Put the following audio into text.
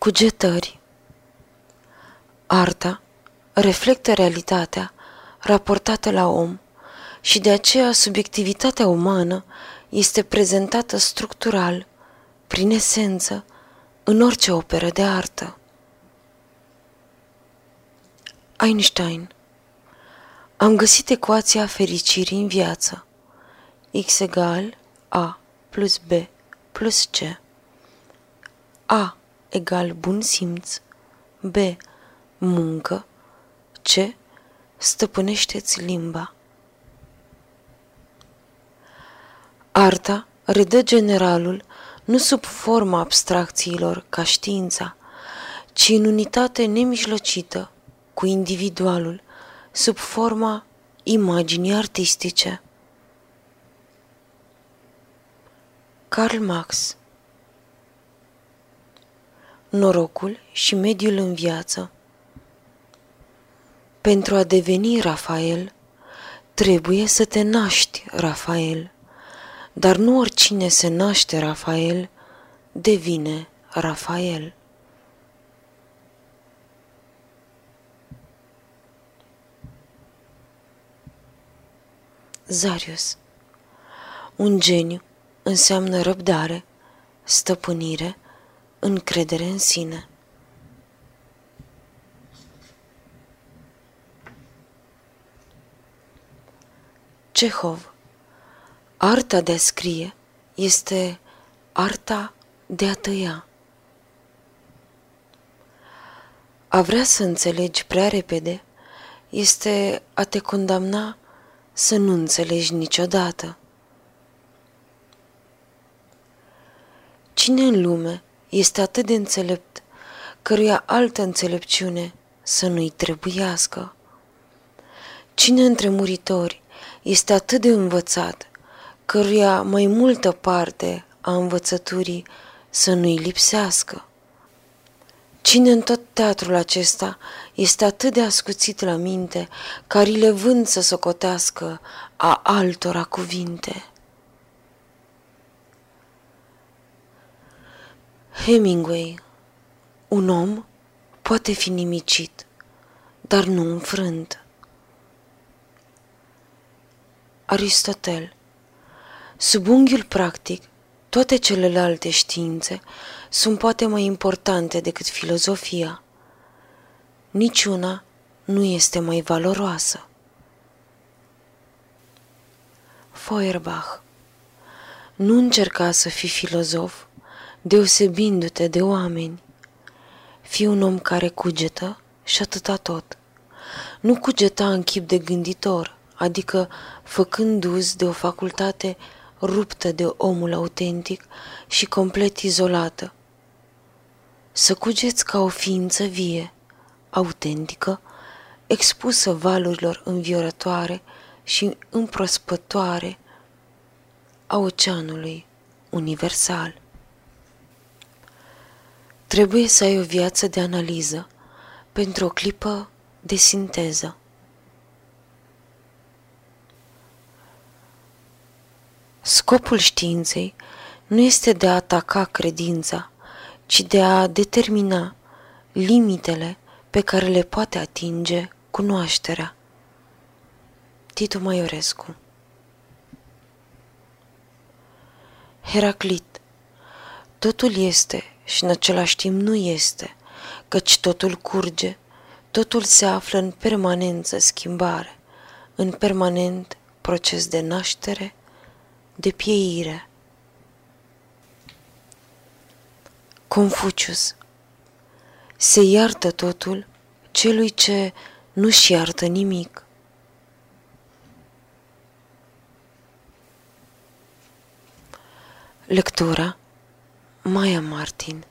Cugetări Arta reflectă realitatea raportată la om și de aceea subiectivitatea umană este prezentată structural, prin esență, în orice operă de artă. Einstein Am găsit ecuația fericirii în viață. X egal A plus B plus C. A egal bun simț, B muncă, C stăpânește-ți limba. Arta redă generalul nu sub forma abstracțiilor ca știința, ci în unitate nemijlocită cu individualul, sub forma imaginii artistice. Karl Marx Norocul și mediul în viață Pentru a deveni Rafael, trebuie să te naști Rafael, dar nu oricine se naște Rafael devine Rafael. Zarius Un geniu înseamnă răbdare, stăpânire, încredere în sine. Cehov Arta de a scrie este arta de a tăia. A vrea să înțelegi prea repede este a te condamna să nu înțelegi niciodată. Cine în lume este atât de înțelept, căruia altă înțelepciune să nu-i trebuiască? Cine între muritori este atât de învățat, căruia mai multă parte a învățăturii să nu-i lipsească? Cine în tot teatrul acesta este atât de ascuțit la minte, care vând să socotească a altora cuvinte? Hemingway Un om poate fi nimicit, dar nu înfrânt. Aristotel Sub unghiul practic, toate celelalte științe sunt poate mai importante decât filozofia. Niciuna nu este mai valoroasă. Feuerbach Nu încerca să fii filozof, deosebindu-te de oameni. Fii un om care cugetă și atâta tot. Nu cugeta în chip de gânditor, adică făcând uz de o facultate ruptă de omul autentic și complet izolată. Să cugeți ca o ființă vie, autentică, expusă valurilor înviorătoare și împrospătoare a oceanului universal. Trebuie să ai o viață de analiză pentru o clipă de sinteză. Scopul științei nu este de a ataca credința, ci de a determina limitele pe care le poate atinge cunoașterea. Titu Maiorescu Heraclit Totul este și în același timp nu este, căci totul curge, totul se află în permanență schimbare, în permanent proces de naștere, de pieire. Confucius Se iartă totul celui ce nu-și iartă nimic. Lectura Maya Martin